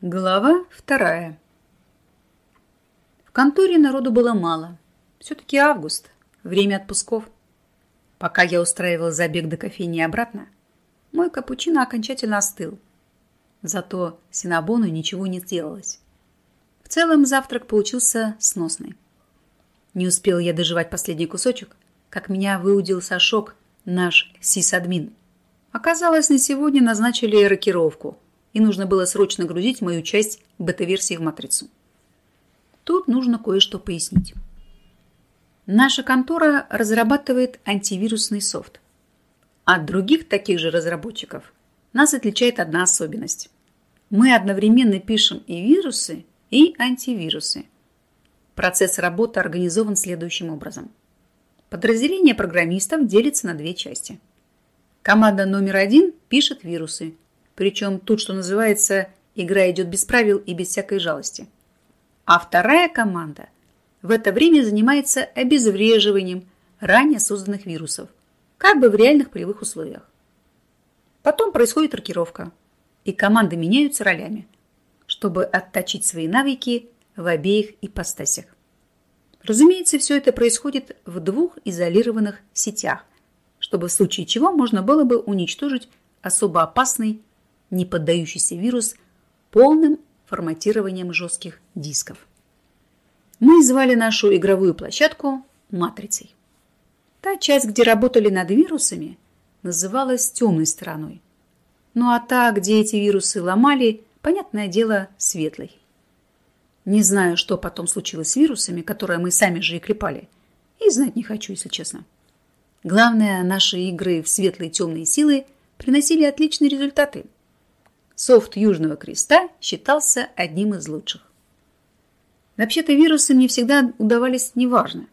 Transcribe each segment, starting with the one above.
Глава вторая. В конторе народу было мало. Все-таки август, время отпусков. Пока я устраивал забег до кофейни и обратно, мой капучино окончательно остыл. Зато синабону ничего не сделалось. В целом завтрак получился сносный. Не успел я доживать последний кусочек, как меня выудил Сашок, наш сисадмин. Оказалось, на сегодня назначили рокировку – и нужно было срочно грузить мою часть бета-версии в матрицу. Тут нужно кое-что пояснить. Наша контора разрабатывает антивирусный софт. От других таких же разработчиков нас отличает одна особенность. Мы одновременно пишем и вирусы, и антивирусы. Процесс работы организован следующим образом. Подразделение программистов делится на две части. Команда номер один пишет вирусы – причем тут, что называется, игра идет без правил и без всякой жалости. А вторая команда в это время занимается обезвреживанием ранее созданных вирусов, как бы в реальных полевых условиях. Потом происходит рокировка, и команды меняются ролями, чтобы отточить свои навыки в обеих ипостасях. Разумеется, все это происходит в двух изолированных сетях, чтобы в случае чего можно было бы уничтожить особо опасный не поддающийся вирус полным форматированием жестких дисков. Мы звали нашу игровую площадку «Матрицей». Та часть, где работали над вирусами, называлась темной стороной. Ну а та, где эти вирусы ломали, понятное дело, светлой. Не знаю, что потом случилось с вирусами, которые мы сами же и клепали. И знать не хочу, если честно. Главное, наши игры в светлые и темные силы приносили отличные результаты – софт Южного Креста считался одним из лучших. Вообще-то вирусы мне всегда удавались неважно.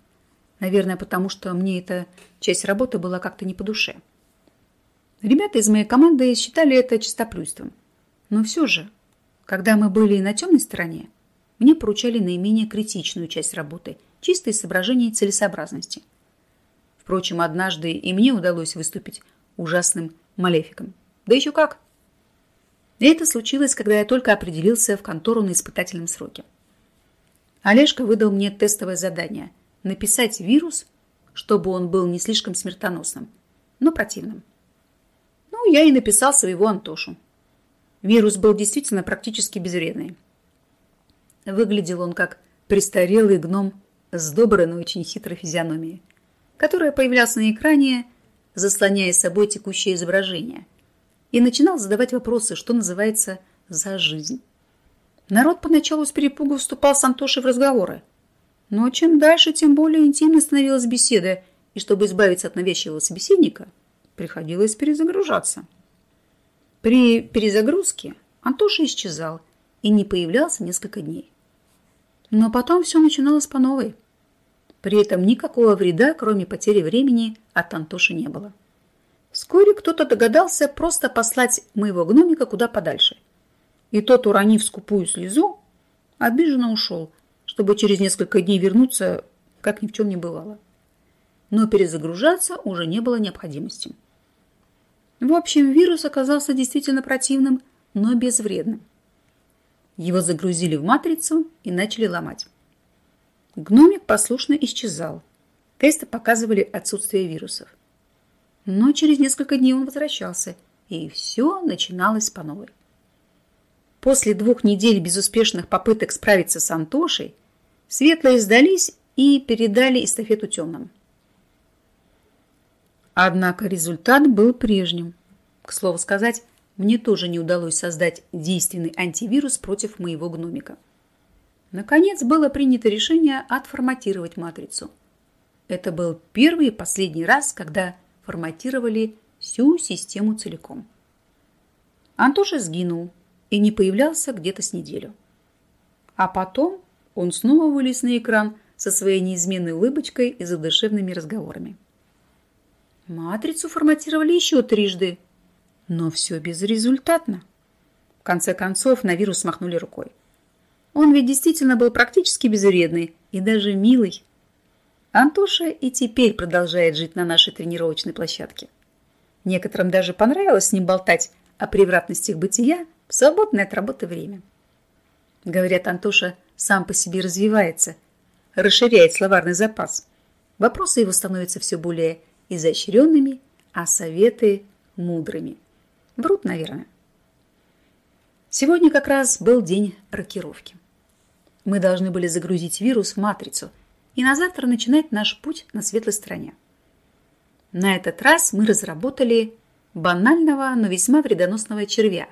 Наверное, потому что мне эта часть работы была как-то не по душе. Ребята из моей команды считали это чистоплюйством. Но все же, когда мы были на темной стороне, мне поручали наименее критичную часть работы, чистые соображения целесообразности. Впрочем, однажды и мне удалось выступить ужасным малефиком. Да еще как! И это случилось, когда я только определился в контору на испытательном сроке. Олежка выдал мне тестовое задание – написать вирус, чтобы он был не слишком смертоносным, но противным. Ну, я и написал своего Антошу. Вирус был действительно практически безвредный. Выглядел он как престарелый гном с доброй, но очень хитрой физиономией, которая появлялся на экране, заслоняя собой текущее изображение – и начинал задавать вопросы, что называется, за жизнь. Народ поначалу с перепугу вступал с Антошей в разговоры. Но чем дальше, тем более интимно становилась беседа, и чтобы избавиться от навязчивого собеседника, приходилось перезагружаться. При перезагрузке Антоша исчезал и не появлялся несколько дней. Но потом все начиналось по новой. При этом никакого вреда, кроме потери времени, от Антоши не было. Вскоре кто-то догадался просто послать моего гномика куда подальше. И тот, уронив скупую слезу, обиженно ушел, чтобы через несколько дней вернуться, как ни в чем не бывало. Но перезагружаться уже не было необходимости. В общем, вирус оказался действительно противным, но безвредным. Его загрузили в матрицу и начали ломать. Гномик послушно исчезал. Тесты показывали отсутствие вирусов. Но через несколько дней он возвращался, и все начиналось по новой. После двух недель безуспешных попыток справиться с Антошей, светлые сдались и передали эстафету темным. Однако результат был прежним. К слову сказать, мне тоже не удалось создать действенный антивирус против моего гномика. Наконец было принято решение отформатировать матрицу. Это был первый и последний раз, когда форматировали всю систему целиком. Антоша сгинул и не появлялся где-то с неделю. А потом он снова вылез на экран со своей неизменной улыбочкой и задушевными разговорами. Матрицу форматировали еще трижды, но все безрезультатно. В конце концов на вирус махнули рукой. Он ведь действительно был практически безвредный и даже милый. Антоша и теперь продолжает жить на нашей тренировочной площадке. Некоторым даже понравилось с ним болтать о превратностях бытия в свободное от работы время. Говорят, Антоша сам по себе развивается, расширяет словарный запас. Вопросы его становятся все более изощренными, а советы – мудрыми. Врут, наверное. Сегодня как раз был день рокировки. Мы должны были загрузить вирус в матрицу и на завтра начинать наш путь на светлой стороне. На этот раз мы разработали банального, но весьма вредоносного червя,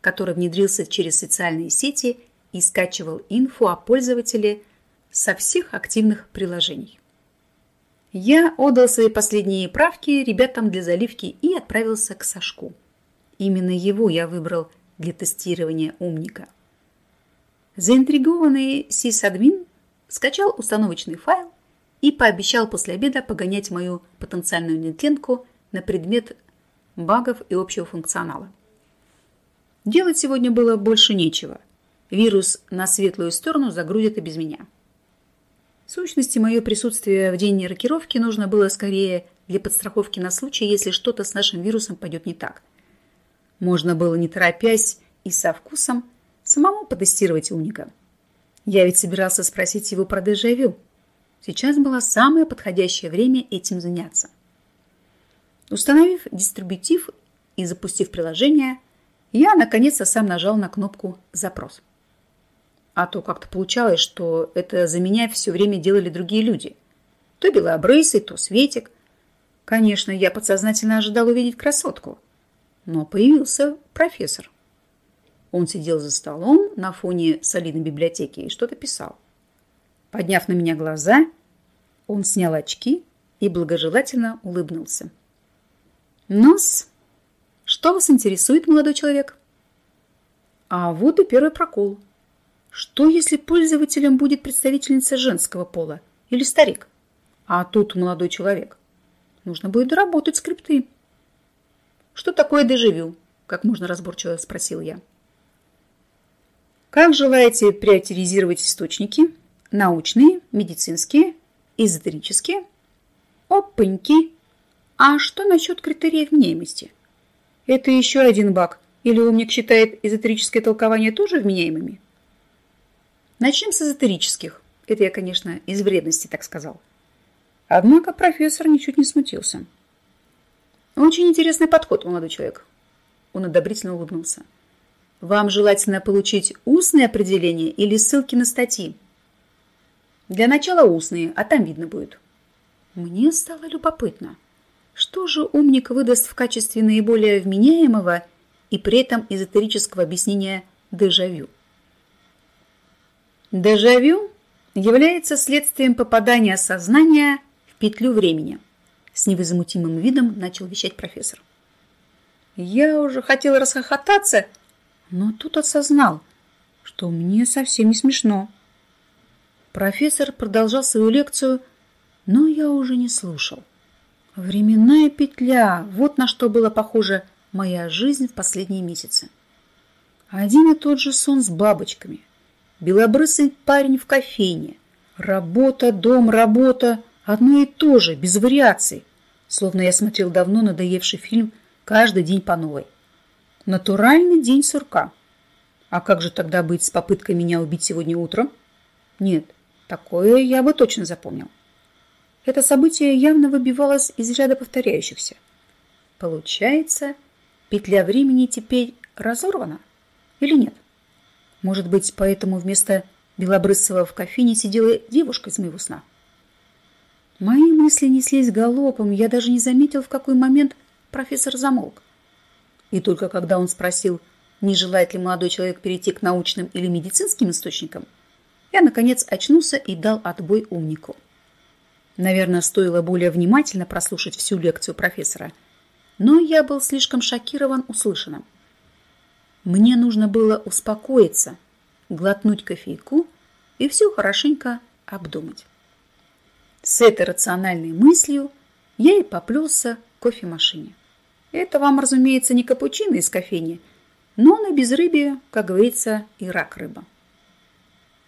который внедрился через социальные сети и скачивал инфу о пользователе со всех активных приложений. Я отдал свои последние правки ребятам для заливки и отправился к Сашку. Именно его я выбрал для тестирования умника. Заинтригованный сисадмин скачал установочный файл и пообещал после обеда погонять мою потенциальную нетленку на предмет багов и общего функционала. Делать сегодня было больше нечего. Вирус на светлую сторону загрузит и без меня. В сущности, мое присутствие в день рокировки нужно было скорее для подстраховки на случай, если что-то с нашим вирусом пойдет не так. Можно было, не торопясь и со вкусом, самому потестировать умника. Я ведь собирался спросить его про дежавю. Сейчас было самое подходящее время этим заняться. Установив дистрибутив и запустив приложение, я наконец-то сам нажал на кнопку «Запрос». А то как-то получалось, что это за меня все время делали другие люди. То белообрысый, то Светик. Конечно, я подсознательно ожидал увидеть красотку. Но появился профессор. Он сидел за столом на фоне солидной библиотеки и что-то писал. Подняв на меня глаза, он снял очки и благожелательно улыбнулся. Нос, что вас интересует, молодой человек? А вот и первый прокол. Что, если пользователем будет представительница женского пола или старик? А тут молодой человек. Нужно будет доработать скрипты. Что такое дежавю? Как можно разборчиво спросил я. Как желаете приоритизировать источники? Научные, медицинские, эзотерические? Опаньки! А что насчет критериев вменяемости? Это еще один баг. Или умник считает эзотерическое толкование тоже вменяемыми? Начнем с эзотерических. Это я, конечно, из вредности так сказал. Однако профессор ничуть не смутился. Очень интересный подход, молодой человек. Он одобрительно улыбнулся. Вам желательно получить устные определения или ссылки на статьи? Для начала устные, а там видно будет. Мне стало любопытно. Что же умник выдаст в качестве наиболее вменяемого и при этом эзотерического объяснения дежавю? Дежавю является следствием попадания сознания в петлю времени. С невозмутимым видом начал вещать профессор. Я уже хотела расхохотаться, но тут осознал, что мне совсем не смешно. Профессор продолжал свою лекцию, но я уже не слушал. Временная петля – вот на что была похожа моя жизнь в последние месяцы. Один и тот же сон с бабочками, белобрысый парень в кофейне, работа, дом, работа – одно и то же, без вариаций, словно я смотрел давно надоевший фильм каждый день по новой. Натуральный день сурка. А как же тогда быть с попыткой меня убить сегодня утром? Нет, такое я бы точно запомнил. Это событие явно выбивалось из ряда повторяющихся. Получается, петля времени теперь разорвана или нет? Может быть, поэтому вместо белобрысого в кофейне сидела девушка из моего сна? Мои мысли неслись галопом, я даже не заметил, в какой момент профессор замолк. И только когда он спросил, не желает ли молодой человек перейти к научным или медицинским источникам, я, наконец, очнулся и дал отбой умнику. Наверное, стоило более внимательно прослушать всю лекцию профессора, но я был слишком шокирован услышанным. Мне нужно было успокоиться, глотнуть кофейку и все хорошенько обдумать. С этой рациональной мыслью я и поплелся к кофемашине. Это вам, разумеется, не капучино из кофейни, но на безрыбье, как говорится, и рак рыба.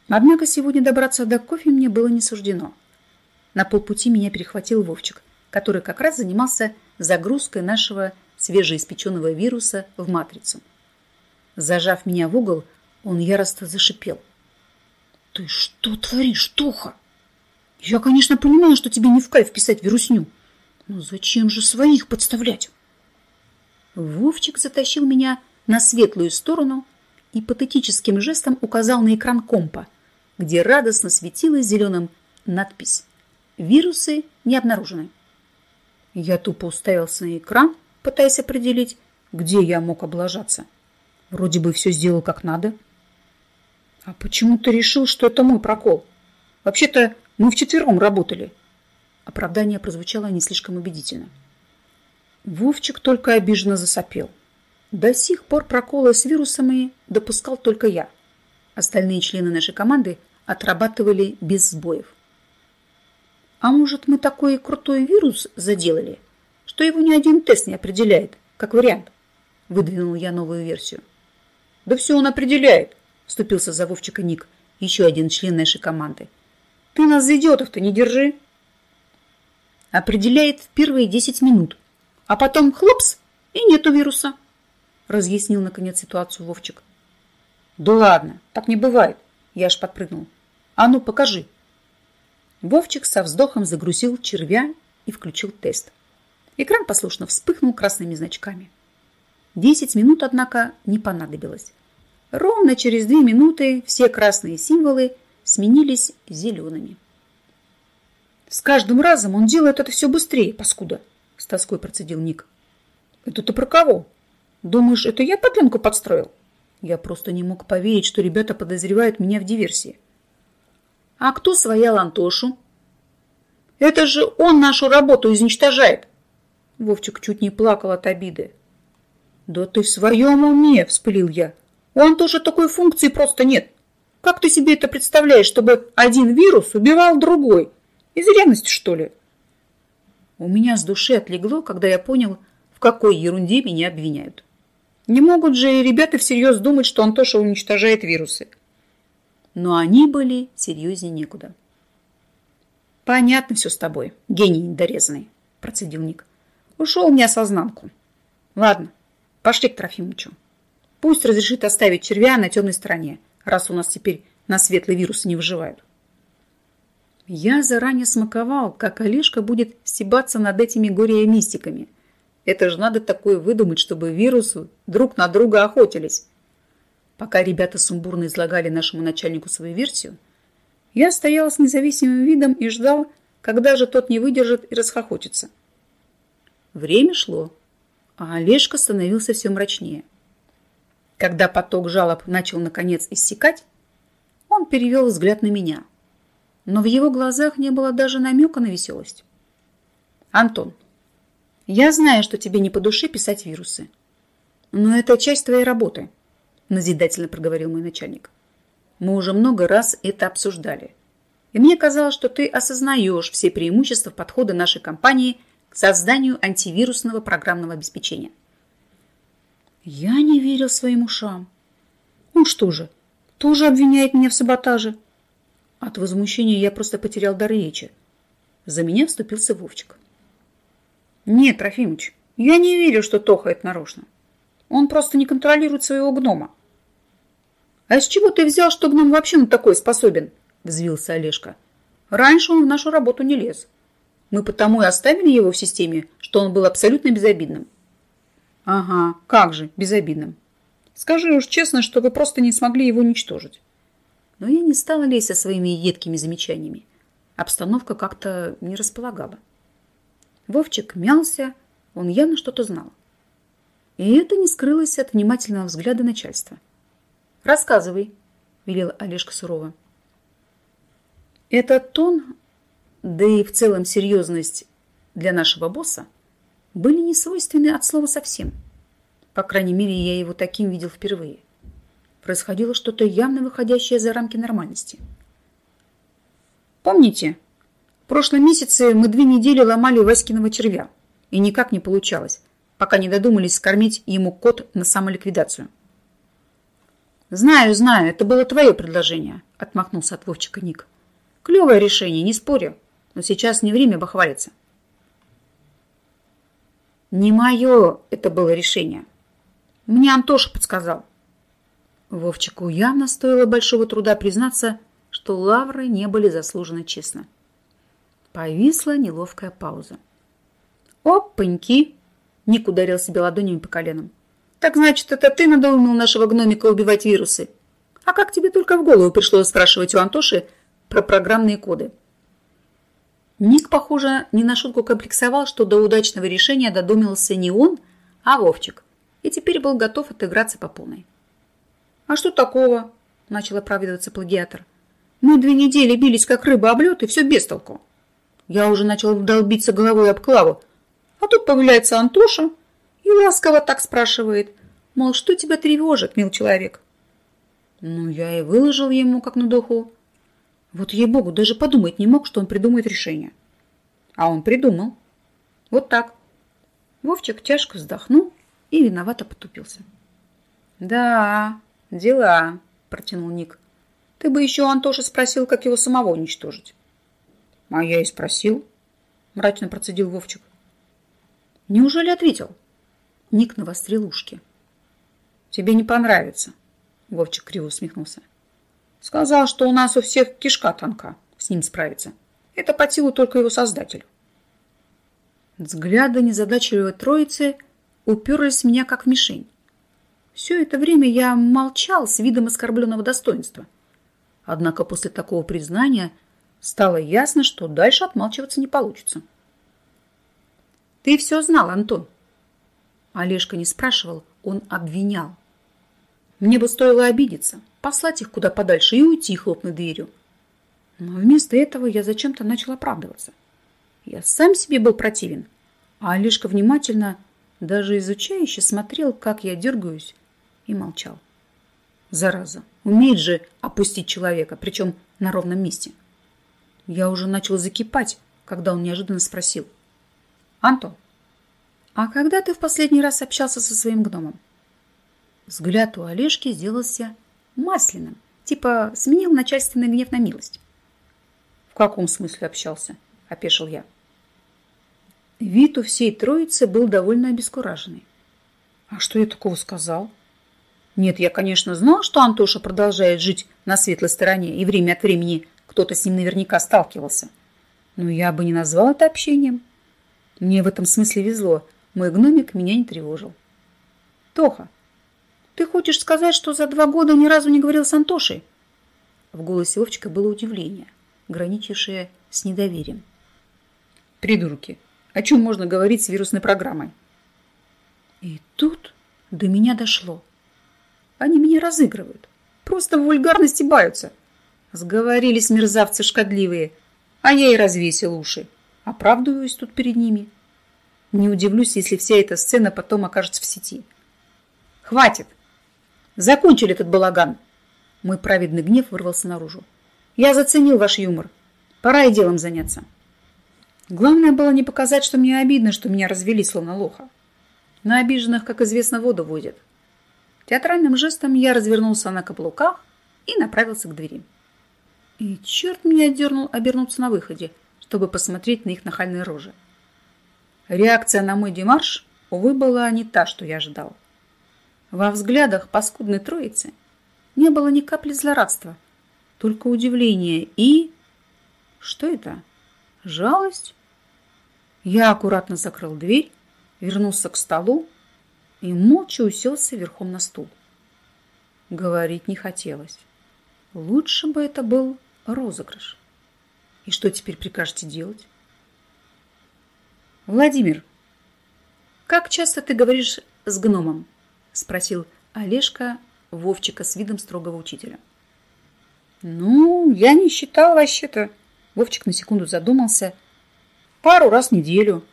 Однако сегодня добраться до кофе мне было не суждено. На полпути меня перехватил Вовчик, который как раз занимался загрузкой нашего свежеиспеченного вируса в матрицу. Зажав меня в угол, он яростно зашипел – Ты что творишь, Тоха? Я, конечно, понимаю, что тебе не в кайф писать вирусню. Но зачем же своих подставлять? Вовчик затащил меня на светлую сторону и патетическим жестом указал на экран компа, где радостно светилась зеленым надпись «Вирусы не обнаружены». Я тупо уставился на экран, пытаясь определить, где я мог облажаться. Вроде бы все сделал как надо. А почему ты решил, что это мой прокол? Вообще-то мы вчетвером работали. Оправдание прозвучало не слишком убедительно. Вовчик только обиженно засопел. До сих пор проколы с вирусами допускал только я. Остальные члены нашей команды отрабатывали без сбоев. А может, мы такой крутой вирус заделали, что его ни один тест не определяет, как вариант? Выдвинул я новую версию. Да все он определяет, вступился за Вовчика Ник, еще один член нашей команды. Ты нас за идиотов-то не держи. Определяет в первые 10 минут, а потом хлопс, и нету вируса, разъяснил наконец ситуацию Вовчик. Да ладно, так не бывает, я аж подпрыгнул. А ну, покажи. Вовчик со вздохом загрузил червя и включил тест. Экран послушно вспыхнул красными значками. Десять минут, однако, не понадобилось. Ровно через две минуты все красные символы сменились зелеными. С каждым разом он делает это все быстрее, паскуда, тоской процедил Ник. Это ты про кого? Думаешь, это я подленку подстроил? Я просто не мог поверить, что ребята подозревают меня в диверсии. А кто своял Антошу? Это же он нашу работу изничтожает. Вовчик чуть не плакал от обиды. Да ты в своем уме, вспылил я. У Антоши такой функции просто нет. Как ты себе это представляешь, чтобы один вирус убивал другой? Из ревности, что ли? У меня с души отлегло, когда я понял, в какой ерунде меня обвиняют. Не могут же и ребята всерьез думать, что Антоша уничтожает вирусы. Но они были серьезнее некуда. Понятно все с тобой, гений недорезанный, процедил Ник. Ушел мне осознанку. Ладно, пошли к Трофимовичу. Пусть разрешит оставить червя на темной стороне, раз у нас теперь на светлый вирус не выживают. Я заранее смаковал, как Олежка будет стебаться над этими горе-мистиками. Это же надо такое выдумать, чтобы вирусы друг на друга охотились. Пока ребята сумбурно излагали нашему начальнику свою версию, я стоял с независимым видом и ждал, когда же тот не выдержит и расхохочется. Время шло, а Олежка становился все мрачнее. Когда поток жалоб начал, наконец, иссякать, он перевел взгляд на меня. Но в его глазах не было даже намека на веселость. «Антон, я знаю, что тебе не по душе писать вирусы. Но это часть твоей работы», – назидательно проговорил мой начальник. «Мы уже много раз это обсуждали. И мне казалось, что ты осознаешь все преимущества подхода нашей компании к созданию антивирусного программного обеспечения. Я не верил своим ушам. Он что же, тоже обвиняет меня в саботаже? От возмущения я просто потерял дар речи. За меня вступился Вовчик. Нет, Трофимыч, я не верю, что Тоха это нарочно. Он просто не контролирует своего гнома. А из чего ты взял, что гном вообще на такой способен? Взвился Олежка. Раньше он в нашу работу не лез. Мы потому и оставили его в системе, что он был абсолютно безобидным. Ага, как же, безобидным. Скажи уж честно, что вы просто не смогли его уничтожить. Но я не стала лезть со своими едкими замечаниями. Обстановка как-то не располагала. Вовчик мялся, он явно что-то знал. И это не скрылось от внимательного взгляда начальства. «Рассказывай», – велел Олежка сурово. Этот тон, да и в целом серьезность для нашего босса – были не свойственны от слова совсем. По крайней мере, я его таким видел впервые. Происходило что-то явно выходящее за рамки нормальности. Помните, в прошлом месяце мы две недели ломали Васькиного червя, и никак не получалось, пока не додумались скормить ему кот на самоликвидацию. «Знаю, знаю, это было твое предложение», — отмахнулся от Вовчика Ник. «Клевое решение, не спорю, но сейчас не время бахвалиться». Не мое это было решение. Мне Антоша подсказал. Вовчику явно стоило большого труда признаться, что лавры не были заслужены честно. Повисла неловкая пауза. «Опаньки!» — Ник ударил себе ладонями по коленам. «Так значит, это ты надоумил нашего гномика убивать вирусы? А как тебе только в голову пришло спрашивать у Антоши про программные коды?» Ник, похоже, не на шутку комплексовал, что до удачного решения додумался не он, а Вовчик, и теперь был готов отыграться по полной. «А что такого?» – начал оправдываться плагиатор. «Мы две недели бились, как рыба об лед, и все без толку. Я уже начал долбиться головой об клаву, а тут появляется Антоша и ласково так спрашивает, мол, что тебя тревожит, мил человек?» Ну, я и выложил ему, как на духу. Вот ей-богу, даже подумать не мог, что он придумает решение. А он придумал. Вот так. Вовчик тяжко вздохнул и виновато потупился. «Да, дела», – протянул Ник. «Ты бы еще у Антоши спросил, как его самого уничтожить». «А я и спросил», – мрачно процедил Вовчик. «Неужели ответил?» Ник навострил ушки. «Тебе не понравится», – Вовчик криво усмехнулся. Сказал, что у нас у всех кишка тонка, с ним справиться. Это по силу только его создателю. Взгляды незадачливой троицы уперлись в меня как в мишень. Все это время я молчал с видом оскорбленного достоинства. Однако после такого признания стало ясно, что дальше отмалчиваться не получится. «Ты все знал, Антон?» Олежка не спрашивал, он обвинял. Мне бы стоило обидеться, послать их куда подальше и уйти, хлопнуть дверью. Но вместо этого я зачем-то начал оправдываться. Я сам себе был противен, а Олежка внимательно, даже изучающе смотрел, как я дергаюсь, и молчал. Зараза, умеет же опустить человека, причем на ровном месте. Я уже начал закипать, когда он неожиданно спросил. «Антон, а когда ты в последний раз общался со своим гномом?» Взгляд у Олежки сделался масляным, типа сменил начальственный гнев на милость. «В каком смысле общался?» – опешил я. Вид у всей троицы был довольно обескураженный. «А что я такого сказал?» «Нет, я, конечно, знал, что Антоша продолжает жить на светлой стороне, и время от времени кто-то с ним наверняка сталкивался. Но я бы не назвал это общением. Мне в этом смысле везло. Мой гномик меня не тревожил. Тоха, ты хочешь сказать, что за два года ни разу не говорил с Антошей? В голосе Овчика было удивление, граничившее с недоверием. Придурки, о чем можно говорить с вирусной программой? И тут до меня дошло. Они меня разыгрывают. Просто в вульгарности баются. Сговорились мерзавцы шкодливые, а я и развесил уши. Оправдываюсь тут перед ними. Не удивлюсь, если вся эта сцена потом окажется в сети. Хватит! Закончили этот балаган. Мой праведный гнев вырвался наружу. Я заценил ваш юмор. Пора и делом заняться. Главное было не показать, что мне обидно, что меня развели словно лоха. На обиженных, как известно, воду водят. Театральным жестом я развернулся на каблуках и направился к двери. И черт меня дернул обернуться на выходе, чтобы посмотреть на их нахальные рожи. Реакция на мой демарш, увы, была не та, что я ожидал. Во взглядах паскудной троицы не было ни капли злорадства, только удивление и... Что это? Жалость? Я аккуратно закрыл дверь, вернулся к столу и молча уселся верхом на стул. Говорить не хотелось. Лучше бы это был розыгрыш. И что теперь прикажете делать? Владимир, как часто ты говоришь с гномом? спросил Олежка Вовчика с видом строгого учителя. Ну, я не считал вообще-то. Вовчик на секунду задумался. Пару раз в неделю.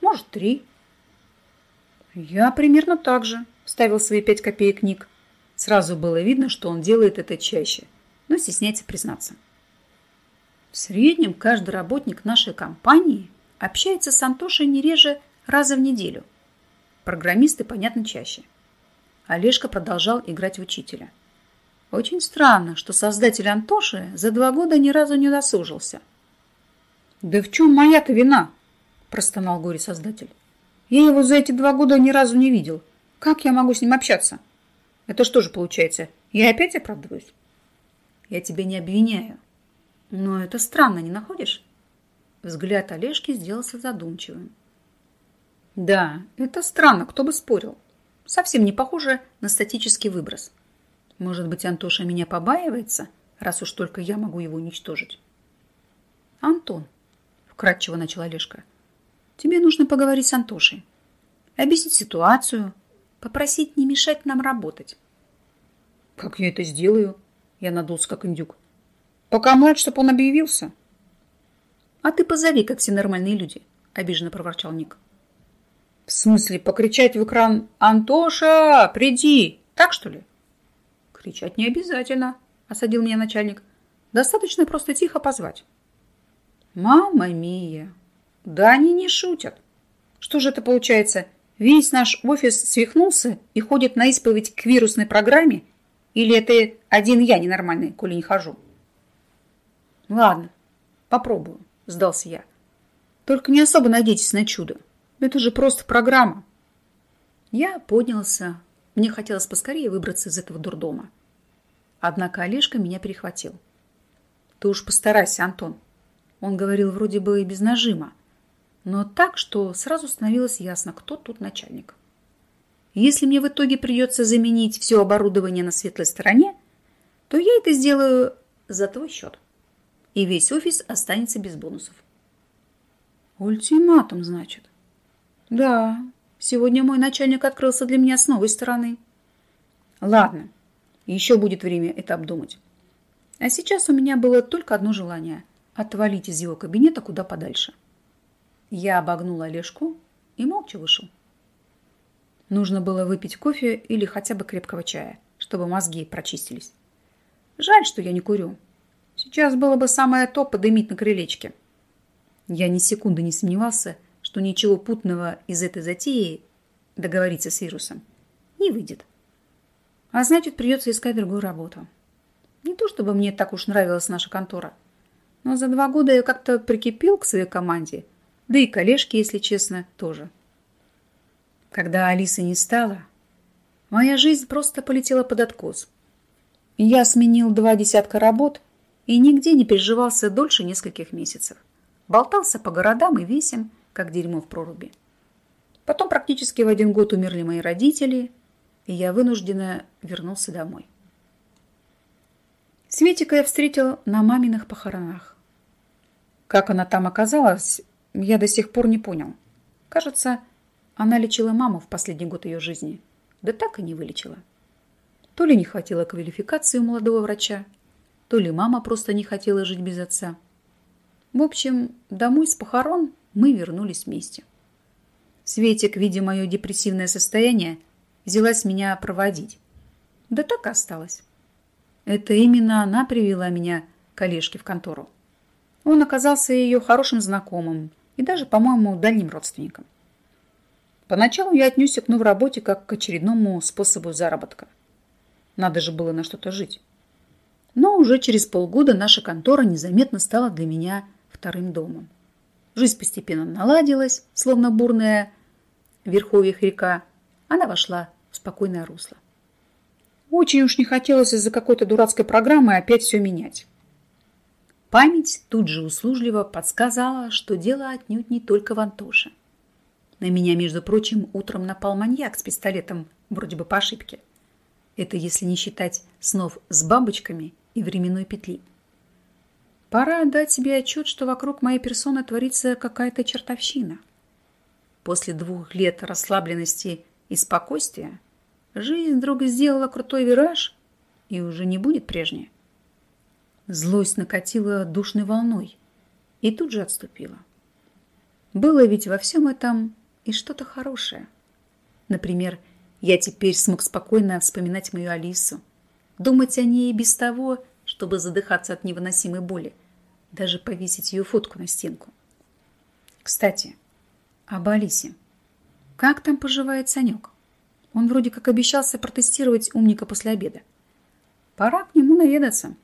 Может, три. Я примерно так же, ставил свои пять копеек Ник. Сразу было видно, что он делает это чаще, но стесняется признаться. В среднем каждый работник нашей компании общается с Антошей не реже раза в неделю. Программисты, понятно, чаще. Олежка продолжал играть учителя. Очень странно, что создатель Антоши за два года ни разу не досужился. «Да в чем моя-то вина?» – простонал горе-создатель. «Я его за эти два года ни разу не видел. Как я могу с ним общаться? Это что же получается? Я опять оправдываюсь?» Я тебя не обвиняю. Но это странно, не находишь? Взгляд Олежки сделался задумчивым. Да, это странно, кто бы спорил. Совсем не похоже на статический выброс. Может быть, Антоша меня побаивается, раз уж только я могу его уничтожить? Антон, вкратчиво начала Олежка, тебе нужно поговорить с Антошей. Объяснить ситуацию, попросить не мешать нам работать. Как я это сделаю? Я надулся, как индюк. Пока мать, чтобы он объявился. А ты позови, как все нормальные люди, обиженно проворчал Ник. В смысле, покричать в экран «Антоша, приди!» Так что ли? Кричать не обязательно, осадил меня начальник. Достаточно просто тихо позвать. Мама мия! Да они не шутят. Что же это получается? Весь наш офис свихнулся и ходит на исповедь к вирусной программе? Или это один я ненормальный, коли не хожу? Ладно, попробую, сдался я. Только не особо надейтесь на чудо. Это же просто программа. Я поднялся. Мне хотелось поскорее выбраться из этого дурдома. Однако Олежка меня перехватил. Ты уж постарайся, Антон. Он говорил вроде бы и без нажима, но так, что сразу становилось ясно, кто тут начальник. Если мне в итоге придется заменить все оборудование на светлой стороне, то я это сделаю за твой счет. И весь офис останется без бонусов. Ультиматум, значит. Да, сегодня мой начальник открылся для меня с новой стороны. Ладно, еще будет время это обдумать. А сейчас у меня было только одно желание – отвалить из его кабинета куда подальше. Я обогнула Олежку и молча вышел. Нужно было выпить кофе или хотя бы крепкого чая, чтобы мозги прочистились. Жаль, что я не курю. Сейчас было бы самое то подымить на крылечке. Я ни секунды не сомневался, что ничего путного из этой затеи договориться с вирусом не выйдет. А значит, придется искать другую работу. Не то чтобы мне так уж нравилась наша контора, но за два года я как-то прикипел к своей команде, да и коллежке, если честно, тоже. Когда Алисы не стало, моя жизнь просто полетела под откос. Я сменил два десятка работ и нигде не переживался дольше нескольких месяцев. Болтался по городам и весям, как дерьмо в проруби. Потом практически в один год умерли мои родители, и я вынужденно вернулся домой. Светика я встретил на маминых похоронах. Как она там оказалась, я до сих пор не понял. Кажется, она лечила маму в последний год ее жизни, да так и не вылечила. То ли не хватило квалификации у молодого врача, то ли мама просто не хотела жить без отца. В общем, домой с похорон мы вернулись вместе. Светик, видя мое депрессивное состояние, взялась меня проводить. Да так и осталось. Это именно она привела меня к Олежке в контору. Он оказался ее хорошим знакомым и даже, по-моему, дальним родственником. Поначалу я отнесся к новой работе как к очередному способу заработка. Надо же было на что-то жить. Но уже через полгода наша контора незаметно стала для меня вторым домом. Жизнь постепенно наладилась, словно бурная в верховьях река. Она вошла в спокойное русло. Очень уж не хотелось из-за какой-то дурацкой программы опять все менять. Память тут же услужливо подсказала, что дело отнюдь не только в Антоше. На меня, между прочим, утром напал маньяк с пистолетом, вроде бы по ошибке. Это если не считать снов с бабочками и временной петли. Пора отдать себе отчет, что вокруг моей персоны творится какая-то чертовщина. После двух лет расслабленности и спокойствия жизнь вдруг сделала крутой вираж и уже не будет прежней. Злость накатила душной волной и тут же отступила. Было ведь во всем этом и что-то хорошее. Например, я теперь смог спокойно вспоминать мою Алису, думать о ней без того, чтобы задыхаться от невыносимой боли – даже повесить ее фотку на стенку. Кстати, об Алисе. Как там поживает Санек? Он вроде как обещался протестировать умника после обеда. Пора к нему наведаться.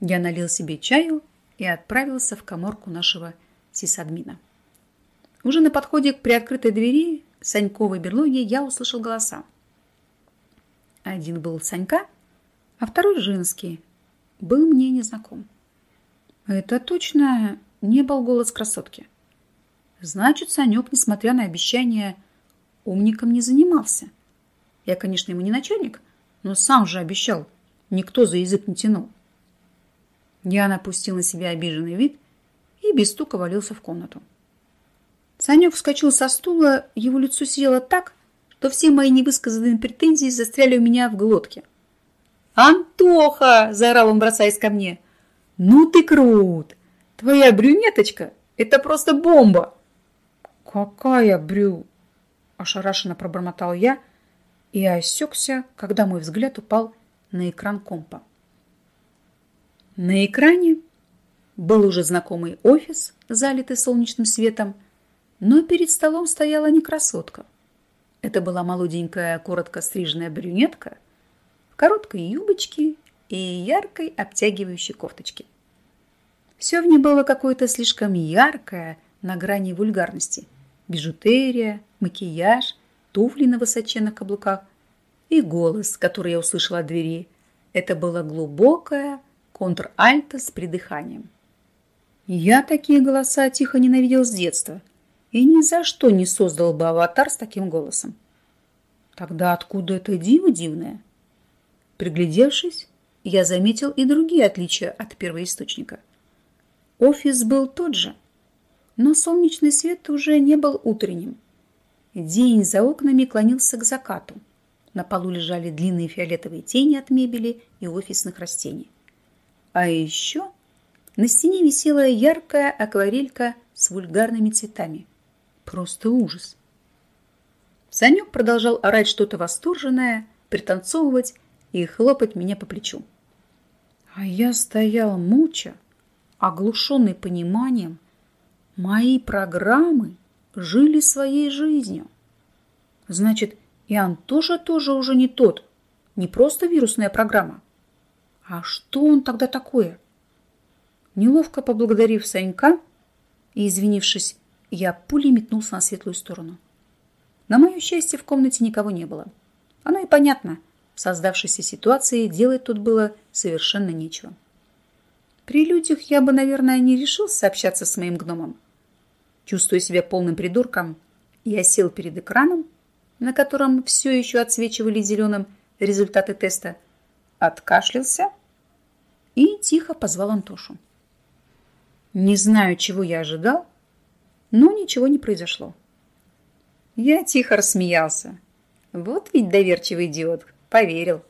Я налил себе чаю и отправился в коморку нашего сисадмина. Уже на подходе к приоткрытой двери Саньковой берлоги я услышал голоса. Один был Санька, а второй женский, был мне незнаком. Это точно не был голос красотки. Значит, Санек, несмотря на обещание, умником не занимался. Я, конечно, ему не начальник, но сам же обещал, никто за язык не тянул. Я напустил на себя обиженный вид и без стука валился в комнату. Санек вскочил со стула, его лицо съело так, что все мои невысказанные претензии застряли у меня в глотке. «Антоха!» – заорал он, бросаясь ко мне. «Ну ты крут! Твоя брюнеточка – это просто бомба!» «Какая брю?» – ошарашенно пробормотал я и осекся, когда мой взгляд упал на экран компа. На экране был уже знакомый офис, залитый солнечным светом, но перед столом стояла не красотка. Это была молоденькая, коротко стриженная брюнетка в короткой юбочке и яркой обтягивающей кофточке. Все в ней было какое-то слишком яркое, на грани вульгарности. Бижутерия, макияж, туфли на высоченных каблуках и голос, который я услышала от двери. Это было глубокое контр-альто с придыханием. Я такие голоса тихо ненавидел с детства и ни за что не создал бы аватар с таким голосом. Тогда откуда это диво дивное? Приглядевшись, я заметил и другие отличия от первоисточника. Офис был тот же, но солнечный свет уже не был утренним. День за окнами клонился к закату. На полу лежали длинные фиолетовые тени от мебели и офисных растений. А еще на стене висела яркая акварелька с вульгарными цветами. Просто ужас. Санек продолжал орать что-то восторженное, пританцовывать и хлопать меня по плечу. А я стоял молча, оглушенный пониманием, мои программы жили своей жизнью. Значит, и Антоша тоже уже не тот, не просто вирусная программа. А что он тогда такое? Неловко поблагодарив Санька и извинившись, я пулей метнулся на светлую сторону. На мое счастье, в комнате никого не было. Оно и понятно, в создавшейся ситуации делать тут было совершенно нечего. При людях я бы, наверное, не решился общаться с моим гномом. Чувствуя себя полным придурком, я сел перед экраном, на котором все еще отсвечивали зеленым результаты теста, откашлялся и тихо позвал Антошу. Не знаю, чего я ожидал, но ничего не произошло. Я тихо рассмеялся. Вот ведь доверчивый идиот, поверил.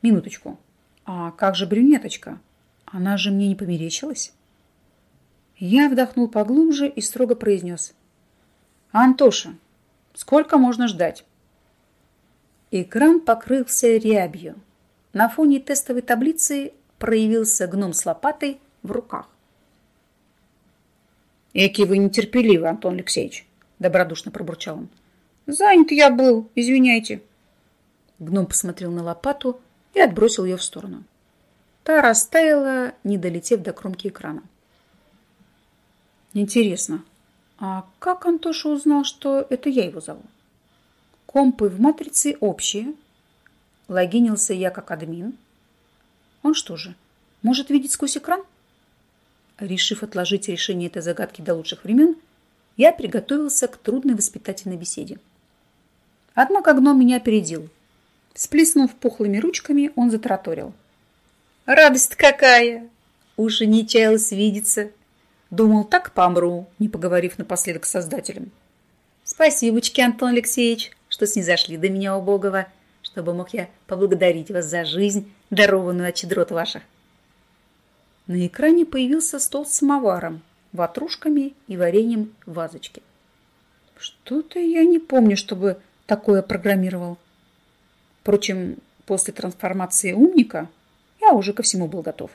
Минуточку, а как же брюнеточка? Она же мне не померещилась? Я вдохнул поглубже и строго произнес. «Антоша, сколько можно ждать?» Экран покрылся рябью. На фоне тестовой таблицы проявился гном с лопатой в руках. «Эки вы нетерпеливы, Антон Алексеевич!» Добродушно пробурчал он. «Занят я был, извиняйте!» Гном посмотрел на лопату и отбросил ее в сторону. Та растаяла, не долетев до кромки экрана. Интересно, а как Антоша узнал, что это я его зову? Компы в матрице общие. Логинился я как админ. Он что же, может видеть сквозь экран? Решив отложить решение этой загадки до лучших времен, я приготовился к трудной воспитательной беседе. Однако гном меня опередил. Сплеснув пухлыми ручками, он затраторил. «Радость какая! Уже не чаялась видеться!» Думал, так помру, не поговорив напоследок с Создателем. Спасибочки, Антон Алексеевич, что снизошли до меня, убогого, чтобы мог я поблагодарить вас за жизнь, дарованную от щедрот ваших. На экране появился стол с самоваром, ватрушками и вареньем в вазочке. Что-то я не помню, чтобы такое программировал. Впрочем, после трансформации умника я уже ко всему был готов.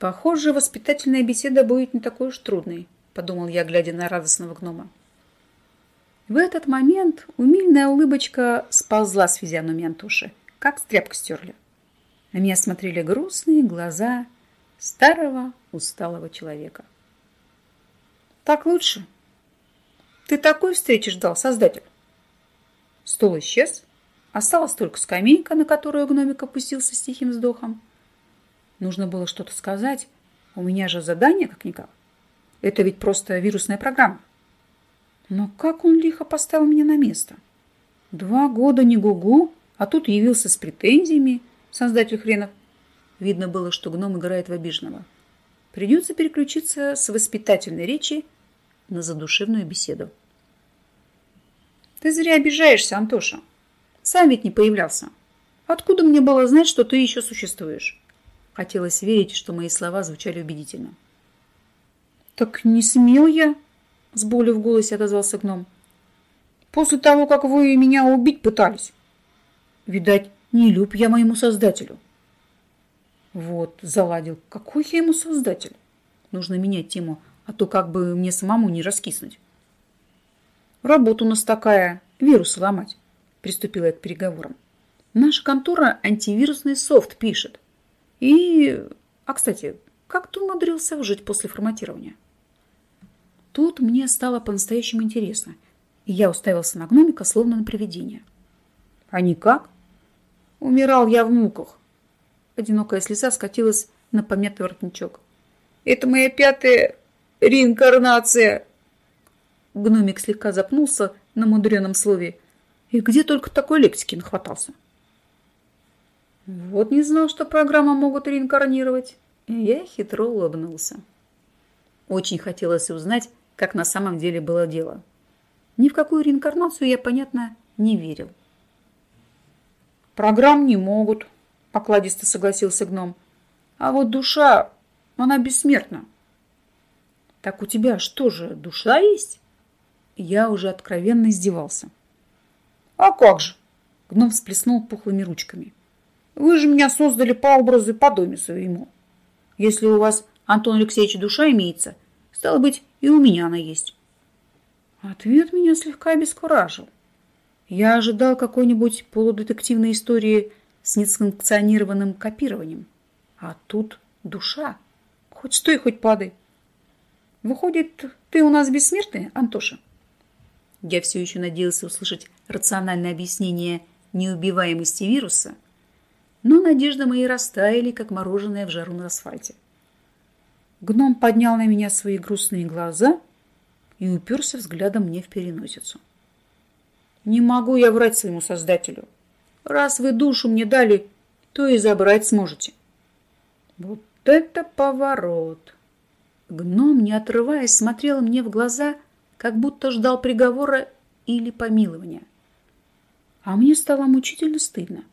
Похоже, воспитательная беседа будет не такой уж трудной, подумал я, глядя на радостного гнома. В этот момент умильная улыбочка сползла с физиономии Антоши, как стряпка стерли. На меня смотрели грустные глаза старого усталого человека. Так лучше. Ты такой встречи ждал, создатель? Стол исчез, Осталась только скамейка, на которую гномик опустился с тихим вздохом. Нужно было что-то сказать. У меня же задание как-никак. Это ведь просто вирусная программа. Но как он лихо поставил меня на место? Два года не гугу, а тут явился с претензиями создатель хренов. Видно было, что гном играет в обиженного. Придется переключиться с воспитательной речи на задушевную беседу. Ты зря обижаешься, Антоша. Сам ведь не появлялся. Откуда мне было знать, что ты еще существуешь? Хотелось верить, что мои слова звучали убедительно. Так не смел я, с болью в голосе отозвался гном. После того, как вы меня убить пытались. Видать, не люб я моему создателю. Вот, заладил. Какой я ему создатель? Нужно менять тему, а то как бы мне самому не раскиснуть. Работа у нас такая, вирусы ломать, приступила я к переговорам. Наша контора антивирусный софт пишет. И... А, кстати, как ты умудрился выжить после форматирования? Тут мне стало по-настоящему интересно, и я уставился на гномика, словно на привидение. А никак. Умирал я в муках, Одинокая слеза скатилась на помятый воротничок. «Это моя пятая реинкарнация!» Гномик слегка запнулся на мудреном слове. И где только такой лексики нахватался? Вот не знал, что программы могут реинкарнировать. И я хитро улыбнулся. Очень хотелось узнать, как на самом деле было дело. Ни в какую реинкарнацию я, понятно, не верил. Программ не могут, покладисто согласился гном. А вот душа, она бессмертна. Так у тебя что же, душа есть? Я уже откровенно издевался. А как же? Гном всплеснул пухлыми ручками. Вы же меня создали по образу и подобию своему. Если у вас, Антон Алексеевич, душа имеется, стало быть, и у меня она есть. Ответ меня слегка обескуражил. Я ожидал какой-нибудь полудетективной истории с несанкционированным копированием. А тут душа. Хоть стой, хоть падай. Выходит, ты у нас бессмертный, Антоша? Я все еще надеялся услышать рациональное объяснение неубиваемости вируса, но надежды мои растаяли, как мороженое в жару на асфальте. Гном поднял на меня свои грустные глаза и уперся взглядом мне в переносицу. Не могу я врать своему создателю. Раз вы душу мне дали, то и забрать сможете. Вот это поворот! Гном, не отрываясь, смотрел мне в глаза, как будто ждал приговора или помилования. А мне стало мучительно стыдно.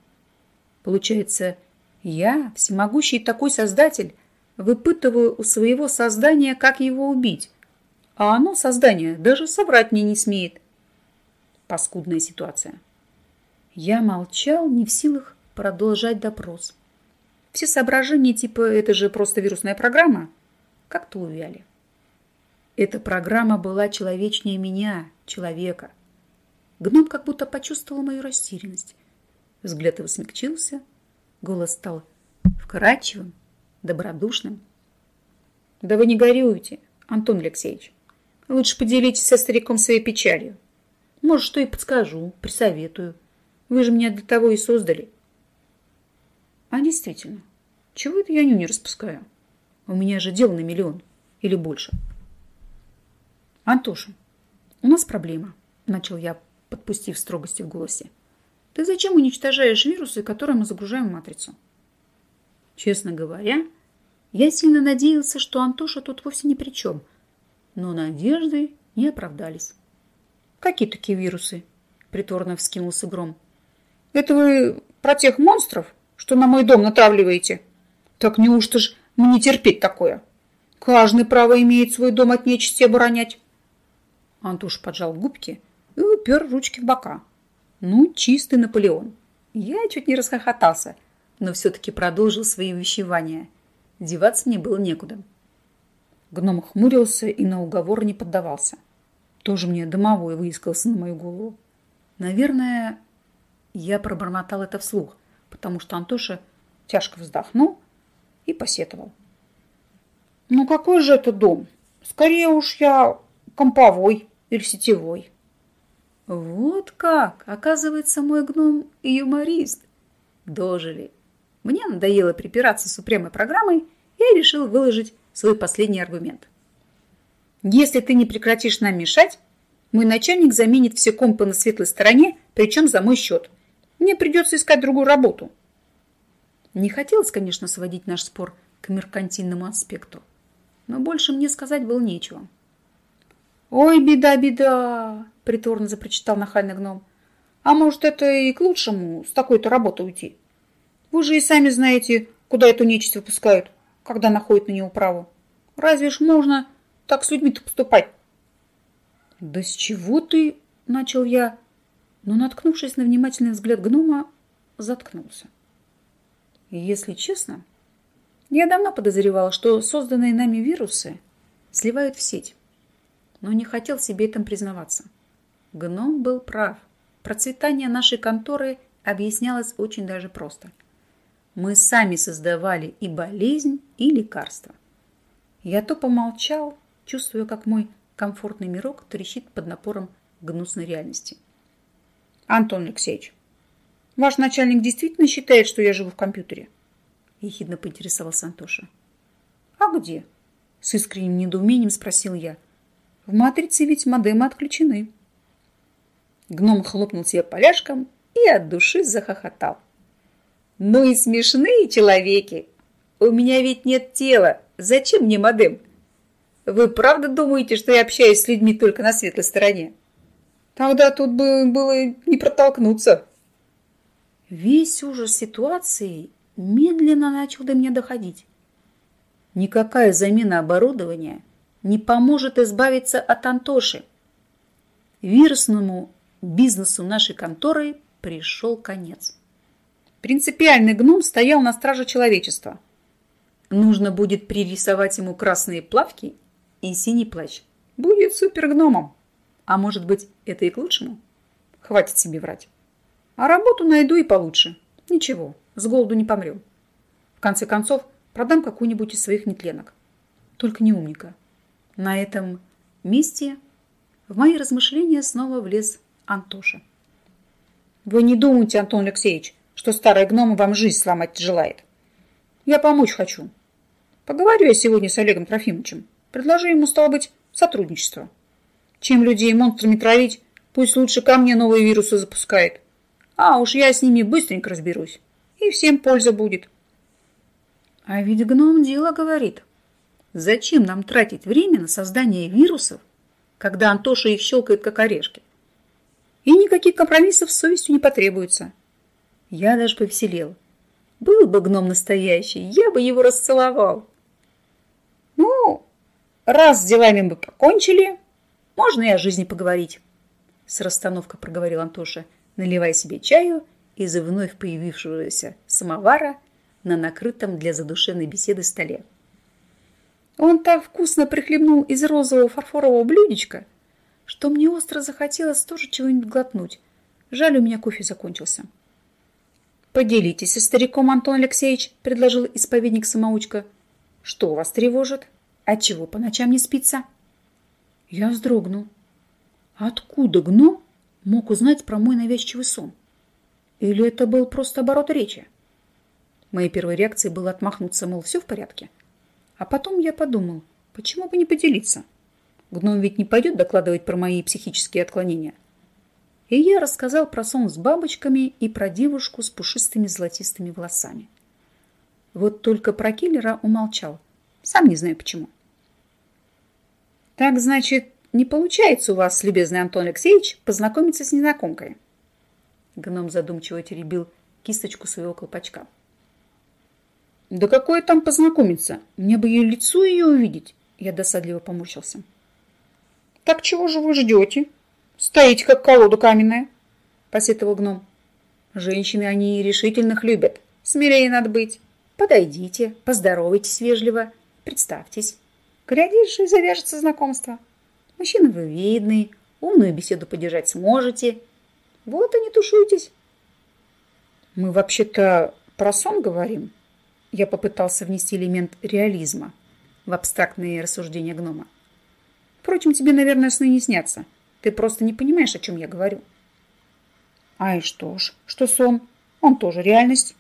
Получается, я, всемогущий такой создатель, выпытываю у своего создания, как его убить, а оно, создание, даже соврать мне не смеет. Паскудная ситуация. Я молчал, не в силах продолжать допрос. Все соображения типа «это же просто вирусная программа» как-то увяли. Эта программа была человечнее меня, человека. Гном как будто почувствовал мою растерянность. Взгляд его смягчился, голос стал вкрадчивым, добродушным. «Да вы не горюете, Антон Алексеевич. Лучше поделитесь со стариком своей печалью. Может, что и подскажу, присоветую. Вы же меня для того и создали. А действительно, чего это я ню не распускаю? У меня же дел на миллион или больше. Антоша, у нас проблема, начал я, подпустив строгости в голосе. Ты зачем уничтожаешь вирусы, которые мы загружаем в матрицу? Честно говоря, я сильно надеялся, что Антоша тут вовсе ни при чем. Но надежды не оправдались. Какие такие вирусы? Притворно вскинулся гром. Это вы про тех монстров, что на мой дом натравливаете? Так неужто ж мне терпеть такое? Каждый право имеет свой дом от нечисти оборонять. Антуш поджал губки и упер ручки в бока. Ну, чистый Наполеон. Я чуть не расхохотался, но все-таки продолжил свои вещевания. Деваться мне было некуда. Гном хмурился и на уговор не поддавался. Тоже мне домовой выискался на мою голову. Наверное, я пробормотал это вслух, потому что Антоша тяжко вздохнул и посетовал. «Ну какой же это дом? Скорее уж я комповой или сетевой». Вот как! Оказывается, мой гном юморист. Дожили. Мне надоело припираться с упрямой программой, я решил выложить свой последний аргумент. Если ты не прекратишь нам мешать, мой начальник заменит все компы на светлой стороне, причем за мой счет. Мне придется искать другую работу. Не хотелось, конечно, сводить наш спор к меркантильному аспекту, но больше мне сказать было нечего. «Ой, беда, беда!» – притворно запрочитал нахальный гном. «А может, это и к лучшему с такой-то работы уйти? Вы же и сами знаете, куда эту нечисть выпускают, когда находят на нее управу. Разве ж можно так с людьми-то поступать?» «Да с чего ты?» – начал я, но, наткнувшись на внимательный взгляд гнома, заткнулся. Если честно, я давно подозревала, что созданные нами вирусы сливают в сеть но не хотел себе этом признаваться. Гном был прав. Процветание нашей конторы объяснялось очень даже просто. Мы сами создавали и болезнь, и лекарство. Я то помолчал, чувствуя, как мой комфортный мирок трещит под напором гнусной реальности. Антон Алексеевич, ваш начальник действительно считает, что я живу в компьютере? Ехидно поинтересовался Антоша. А где? С искренним недоумением спросил я – в матрице ведь модемы отключены. Гном хлопнул себе поляшком и от души захохотал. Ну и смешные человеки. У меня ведь нет тела. Зачем мне модем? Вы правда думаете, что я общаюсь с людьми только на светлой стороне? Тогда тут бы было не протолкнуться. Весь ужас ситуации медленно начал до меня доходить. Никакая замена оборудования не поможет избавиться от Антоши. Вирусному бизнесу нашей конторы пришел конец. Принципиальный гном стоял на страже человечества. Нужно будет пририсовать ему красные плавки и синий плащ. Будет супергномом. А может быть, это и к лучшему? Хватит себе врать. А работу найду и получше. Ничего, с голоду не помрем. В конце концов, продам какую-нибудь из своих нетленок. Только не умника. На этом месте в мои размышления снова влез Антоша. Вы не думайте, Антон Алексеевич, что старый гном вам жизнь сломать желает. Я помочь хочу. Поговорю я сегодня с Олегом Трофимовичем. Предложу ему, стало быть, сотрудничество. Чем людей монстрами травить, пусть лучше ко мне новые вирусы запускает. А уж я с ними быстренько разберусь. И всем польза будет. А ведь гном дело говорит. Зачем нам тратить время на создание вирусов, когда Антоша их щелкает, как орешки? И никаких компромиссов с совестью не потребуется. Я даже повеселел. Был бы гном настоящий, я бы его расцеловал. Ну, раз с делами мы покончили, можно и о жизни поговорить. С расстановкой проговорил Антоша, наливая себе чаю из вновь появившегося самовара на накрытом для задушевной беседы столе. Он так вкусно прихлебнул из розового фарфорового блюдечка, что мне остро захотелось тоже чего-нибудь глотнуть. Жаль, у меня кофе закончился. «Поделитесь со стариком, Антон Алексеевич», — предложил исповедник-самоучка. «Что вас тревожит? Отчего по ночам не спится?» Я вздрогнул. Откуда гном мог узнать про мой навязчивый сон? Или это был просто оборот речи? Моей первой реакцией было отмахнуться, мол, все в порядке. А потом я подумал, почему бы не поделиться? Гном ведь не пойдет докладывать про мои психические отклонения. И я рассказал про сон с бабочками и про девушку с пушистыми золотистыми волосами. Вот только про киллера умолчал. Сам не знаю почему. Так, значит, не получается у вас, любезный Антон Алексеевич, познакомиться с незнакомкой? Гном задумчиво теребил кисточку своего колпачка. Да какое там познакомиться? Мне бы ее лицо ее увидеть. Я досадливо поморщился. Так чего же вы ждете? Стоите, как колода каменная, посетовал гном. Женщины они решительных любят. Смелее надо быть. Подойдите, поздоровайтесь вежливо, представьтесь. Глядишь, и завяжется знакомство. Мужчины вы видный, умную беседу поддержать сможете. Вот и не тушуйтесь. Мы вообще-то про сон говорим, я попытался внести элемент реализма в абстрактные рассуждения гнома. Впрочем, тебе, наверное, сны не снятся. Ты просто не понимаешь, о чем я говорю. Ай, что ж, что сон? Он тоже реальность,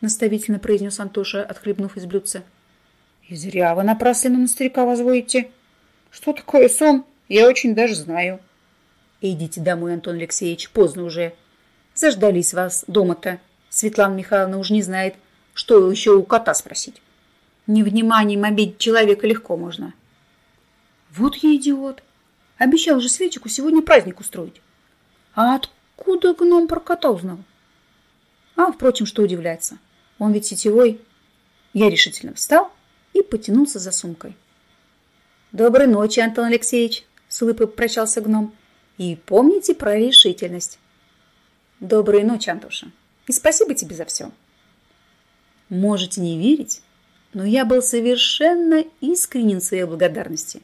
наставительно произнес Антоша, отхлебнув из блюдца. И зря вы напрасленно на старика возводите. Что такое сон, я очень даже знаю. Идите домой, Антон Алексеевич, поздно уже. Заждались вас дома-то. Светлана Михайловна уж не знает, что еще у кота спросить. Невниманием обидеть человека легко можно. Вот я идиот. Обещал же Светику сегодня праздник устроить. А откуда гном про кота узнал? А, впрочем, что удивляться. Он ведь сетевой. Я решительно встал и потянулся за сумкой. Доброй ночи, Антон Алексеевич, с улыбкой прощался гном. И помните про решительность. Доброй ночи, Антоша. И спасибо тебе за все. Можете не верить, но я был совершенно искренен в своей благодарности.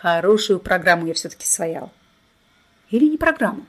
Хорошую программу я все-таки своял. Или не программу?